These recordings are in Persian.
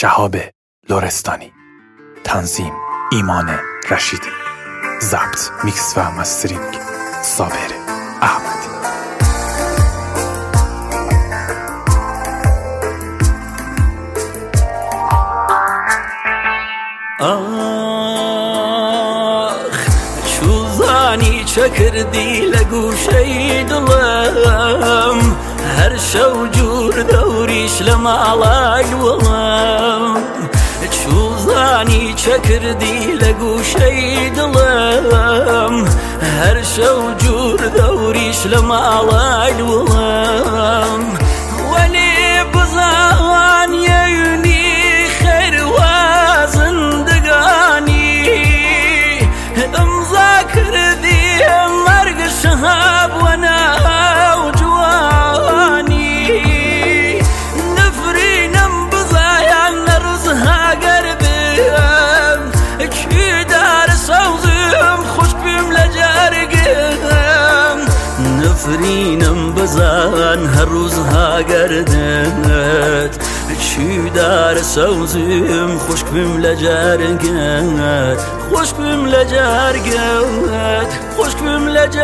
شهاب لورستانی تنظیم ایمان رشیدی ضبط میکس و مسترینگ صابر احمدی. آخ چوزانی چه کردی لە گوشەی دڵم هەر شەو جوور دەوریش لە ماڵای وڵم چوزانی چه کردی لە گوشەی دڵم هەر شەو جوور دەوریش لە ماڵای وڵم نفرینم بزان هر روزها گردت چی در سوزیم خوش بیم لجرگت خوش بیم لجرگت خوش بیم لجرگت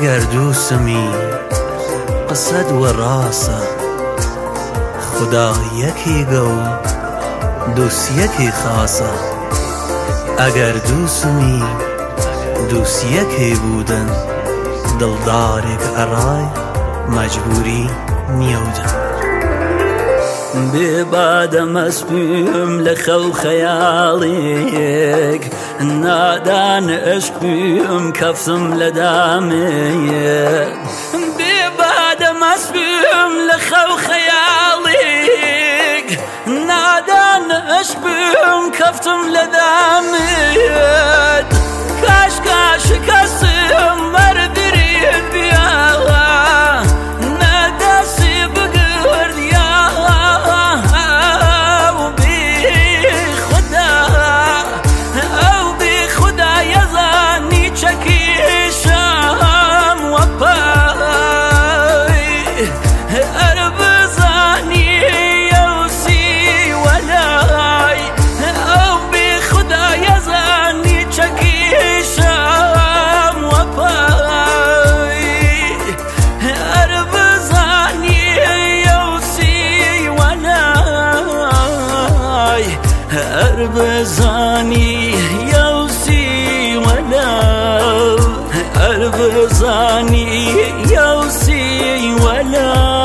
ئەگەر دووسمی قسەد وە ڕاستە خدا یەکی گە و دووسیەکی خاسە ئەگەر دووسمی دووسیەکێ بودن دڵدارێک ئەڕای مەجبوری نیەوجان ببعد ما سبيم لخو خياليك. نادان اشبيم كفسم لداميك. ببعد ما سبيم لخو خياليك. نادان اشبيم كفتم لداميك. اربزاني يوسي ولا. اربزاني ولا.